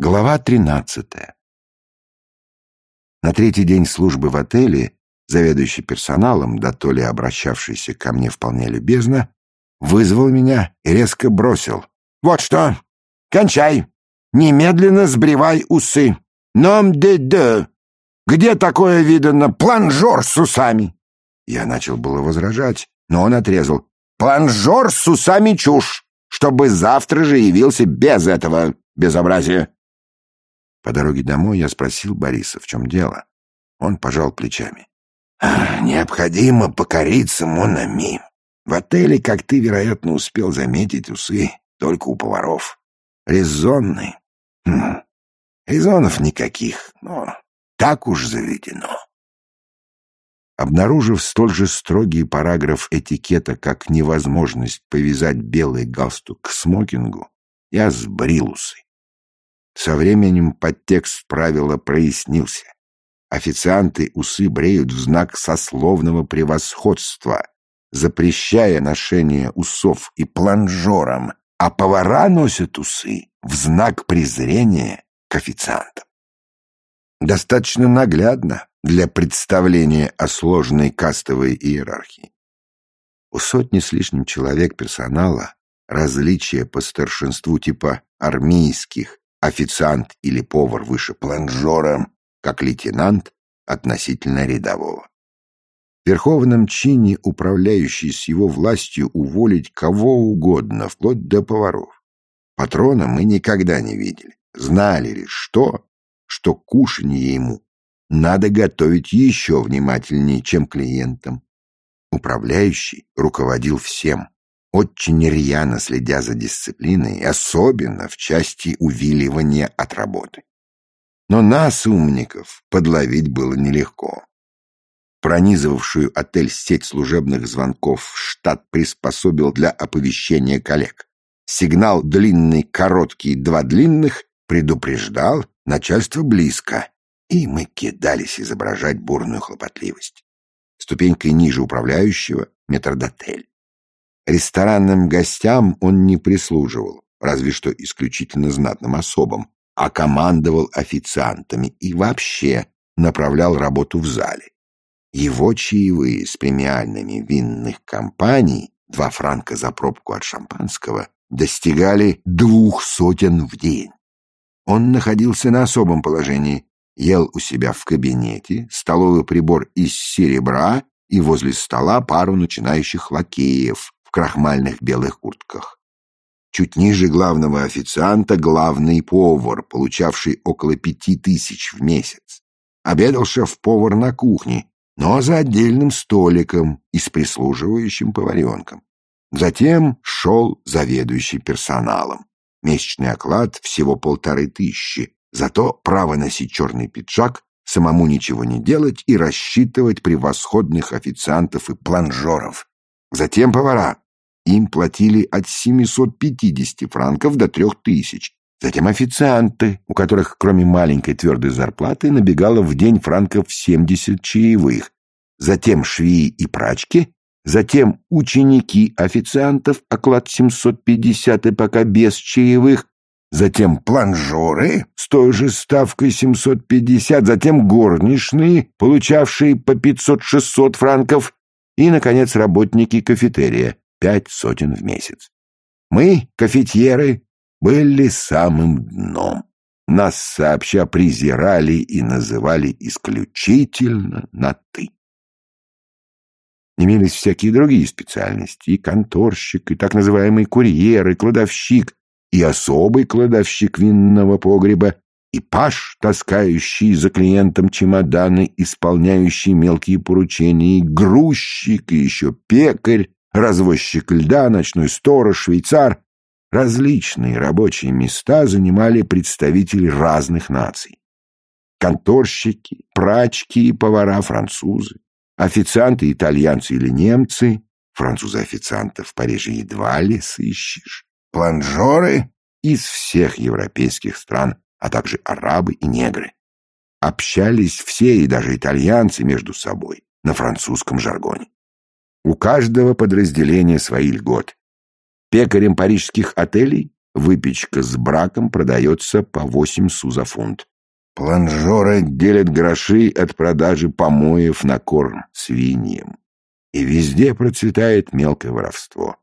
Глава тринадцатая. На третий день службы в отеле заведующий персоналом, да то ли обращавшийся ко мне вполне любезно, вызвал меня и резко бросил. «Вот что! Кончай! Немедленно сбривай усы! Ном де де! Где такое видано планжор с усами?» Я начал было возражать, но он отрезал. «Планжор с усами чушь, чтобы завтра же явился без этого безобразия!» По дороге домой я спросил Бориса, в чем дело. Он пожал плечами. «Необходимо покориться Монами. В отеле, как ты, вероятно, успел заметить, усы только у поваров. Резонный. Хм. Резонов никаких, но так уж заведено». Обнаружив столь же строгий параграф этикета, как невозможность повязать белый галстук к смокингу, я сбрил усы. Со временем подтекст правила прояснился. Официанты усы бреют в знак сословного превосходства, запрещая ношение усов и планжорам, а повара носят усы в знак презрения к официантам. Достаточно наглядно для представления о сложной кастовой иерархии. У сотни с лишним человек персонала различия по старшинству типа армейских официант или повар выше планжора, как лейтенант относительно рядового. В верховном чине управляющий с его властью уволить кого угодно, вплоть до поваров. Патрона мы никогда не видели. Знали лишь то, что кушанье ему надо готовить еще внимательнее, чем клиентам. Управляющий руководил всем, очень рьяно следя за дисциплиной, особенно в части увиливания от работы. Но нас, умников, подловить было нелегко. Пронизывавшую отель сеть служебных звонков штат приспособил для оповещения коллег. Сигнал длинный, короткий, два длинных предупреждал, начальство близко, и мы кидались изображать бурную хлопотливость. Ступенькой ниже управляющего — метрдотель. Ресторанным гостям он не прислуживал, разве что исключительно знатным особам, а командовал официантами и вообще направлял работу в зале. Его чаевые с премиальными винных компаний, два франка за пробку от шампанского, достигали двух сотен в день. Он находился на особом положении, ел у себя в кабинете, столовый прибор из серебра и возле стола пару начинающих лакеев, крахмальных белых куртках. Чуть ниже главного официанта главный повар, получавший около пяти тысяч в месяц. Обедал шеф-повар на кухне, но за отдельным столиком и с прислуживающим поваренком. Затем шел заведующий персоналом. Месячный оклад всего полторы тысячи, зато право носить черный пиджак, самому ничего не делать и рассчитывать превосходных официантов и планжеров. Затем повара, им платили от 750 франков до 3000. Затем официанты, у которых кроме маленькой твердой зарплаты набегало в день франков 70 чаевых. Затем швеи и прачки. Затем ученики официантов, оклад 750 и пока без чаевых. Затем планжоры с той же ставкой 750. Затем горничные, получавшие по 500-600 франков. И, наконец, работники кафетерия пять сотен в месяц. Мы, кафетьеры, были самым дном. Нас сообща презирали и называли исключительно на «ты». Имелись всякие другие специальности, и конторщик, и так называемый курьер, и кладовщик, и особый кладовщик винного погреба, и паш, таскающий за клиентом чемоданы, исполняющий мелкие поручения, и грузчик, и еще пекарь, развозчик льда, ночной сторож, швейцар. Различные рабочие места занимали представители разных наций. Конторщики, прачки и повара французы, официанты итальянцы или немцы, французы-официантов в Париже едва ли сыщешь, планжоры из всех европейских стран, а также арабы и негры. Общались все и даже итальянцы между собой на французском жаргоне. У каждого подразделения свои льготы. Пекарем парижских отелей выпечка с браком продается по 8 су за фунт. Планжоры делят гроши от продажи помоев на корм свиньям. И везде процветает мелкое воровство.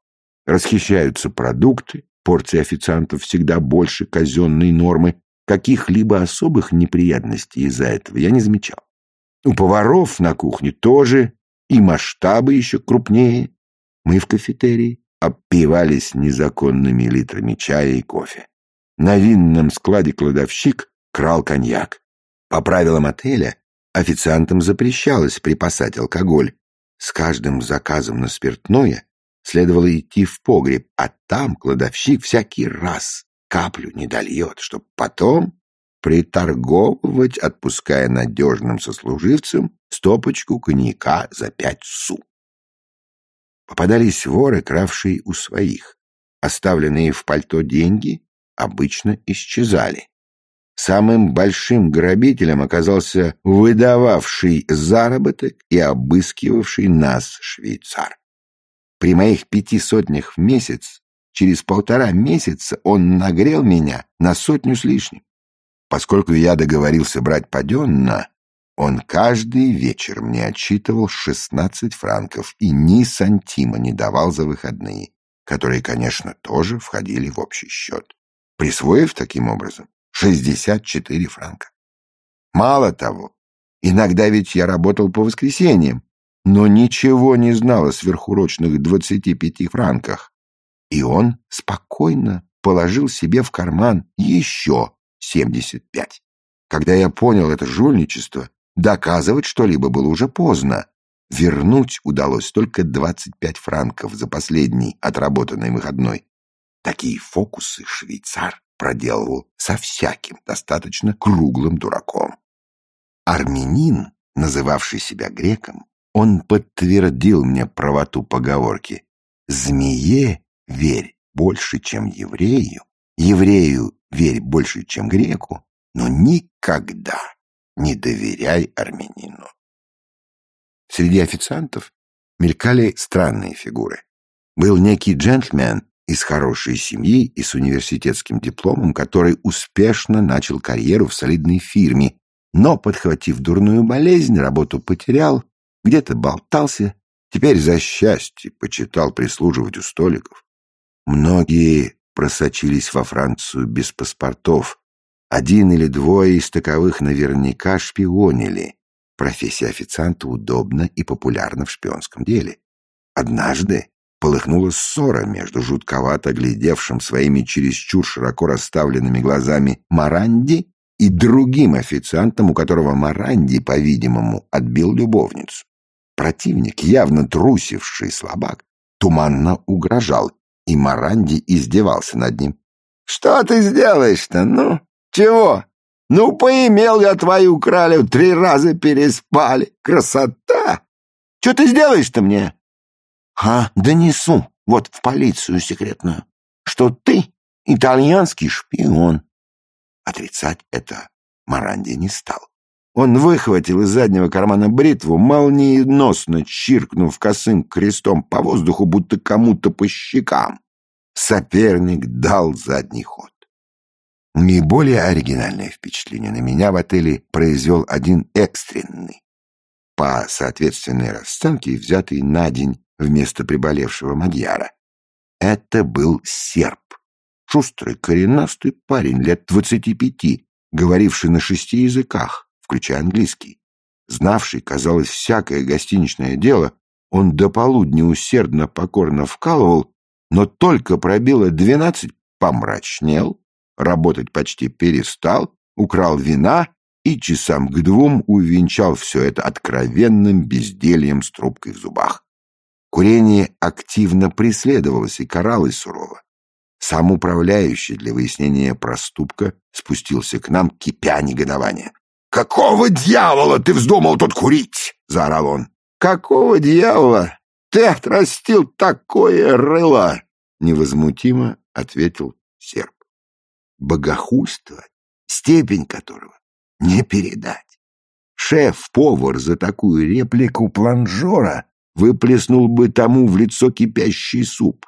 Расхищаются продукты, порции официантов всегда больше казенной нормы. Каких-либо особых неприятностей из-за этого я не замечал. У поваров на кухне тоже, и масштабы еще крупнее. Мы в кафетерии обпивались незаконными литрами чая и кофе. На винном складе кладовщик крал коньяк. По правилам отеля официантам запрещалось припасать алкоголь. С каждым заказом на спиртное следовало идти в погреб, а там кладовщик всякий раз каплю не дольет, чтоб потом приторговывать, отпуская надежным сослуживцам стопочку коньяка за пять су. Попадались воры, кравшие у своих. Оставленные в пальто деньги обычно исчезали. Самым большим грабителем оказался выдававший заработок и обыскивавший нас швейцар. При моих пяти сотнях в месяц, через полтора месяца он нагрел меня на сотню с лишним. Поскольку я договорился брать паденно, он каждый вечер мне отчитывал шестнадцать франков и ни сантима не давал за выходные, которые, конечно, тоже входили в общий счет, присвоив таким образом 64 франка. Мало того, иногда ведь я работал по воскресеньям, но ничего не знал о сверхурочных 25 франках. И он спокойно положил себе в карман еще 75. Когда я понял это жульничество, доказывать что-либо было уже поздно. Вернуть удалось только 25 франков за последний отработанный выходной. Такие фокусы швейцар проделывал со всяким достаточно круглым дураком. Армянин, называвший себя греком, он подтвердил мне правоту поговорки «Змее верь больше, чем еврею, еврею верь больше, чем греку, но никогда не доверяй армянину». Среди официантов мелькали странные фигуры. Был некий джентльмен, из хорошей семьи и с университетским дипломом, который успешно начал карьеру в солидной фирме, но, подхватив дурную болезнь, работу потерял, где-то болтался, теперь за счастье почитал прислуживать у столиков. Многие просочились во Францию без паспортов. Один или двое из таковых наверняка шпионили. Профессия официанта удобна и популярна в шпионском деле. Однажды полыхнула ссора между жутковато глядевшим своими чересчур широко расставленными глазами Маранди и другим официантом, у которого Маранди, по-видимому, отбил любовницу. Противник, явно трусивший слабак, туманно угрожал, и Маранди издевался над ним. «Что ты сделаешь-то, ну? Чего? Ну, поимел я твою кралю, три раза переспали. Красота! Что ты сделаешь-то мне?» А донесу вот в полицию секретную, что ты итальянский шпион. Отрицать это Маранди не стал. Он выхватил из заднего кармана бритву, молниеносно чиркнув косым крестом по воздуху, будто кому-то по щекам. Соперник дал задний ход. Наиболее оригинальное впечатление на меня в отеле произвел один экстренный. По соответственной расценке, взятый на день вместо приболевшего Мадьяра. Это был серб, шустрый, коренастый парень лет двадцати пяти, говоривший на шести языках, включая английский. Знавший, казалось, всякое гостиничное дело, он до полудня усердно покорно вкалывал, но только пробило двенадцать, помрачнел, работать почти перестал, украл вина и часам к двум увенчал все это откровенным бездельем с трубкой в зубах. Курение активно преследовалось и каралось сурово. Сам управляющий для выяснения проступка спустился к нам, кипя негодование. «Какого дьявола ты вздумал тут курить?» — заорал он. «Какого дьявола? Ты отрастил такое рыло!» — невозмутимо ответил серб. Богохульство, степень которого не передать. Шеф-повар за такую реплику планжора выплеснул бы тому в лицо кипящий суп.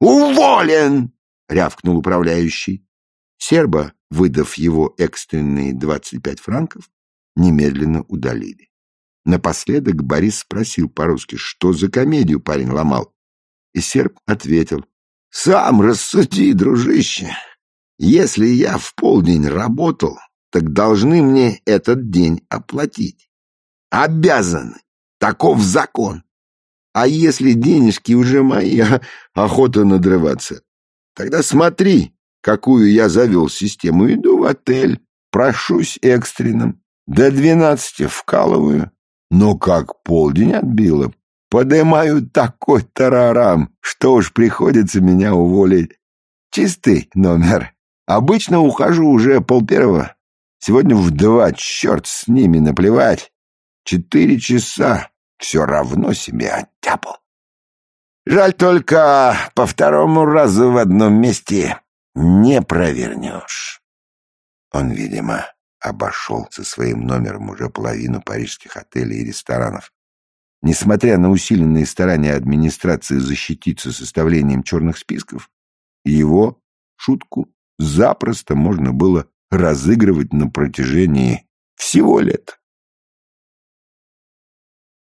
«Уволен!» — рявкнул управляющий. Серба, выдав его экстренные двадцать пять франков, немедленно удалили. Напоследок Борис спросил по-русски, что за комедию парень ломал. И серб ответил, «Сам рассуди, дружище. Если я в полдень работал, так должны мне этот день оплатить. Обязаны. Таков закон. А если денежки уже мои, охота надрываться, тогда смотри, какую я завел систему. Иду в отель, прошусь экстренным, до двенадцати вкалываю. Но как полдень отбило, подымаю такой тарарам, что уж приходится меня уволить. Чистый номер. Обычно ухожу уже полпервого. Сегодня в два, черт с ними, наплевать. Четыре часа все равно себе оттяпал. Жаль только по второму разу в одном месте не провернешь. Он, видимо, обошел со своим номером уже половину парижских отелей и ресторанов. Несмотря на усиленные старания администрации защититься составлением черных списков, его шутку запросто можно было разыгрывать на протяжении всего лет.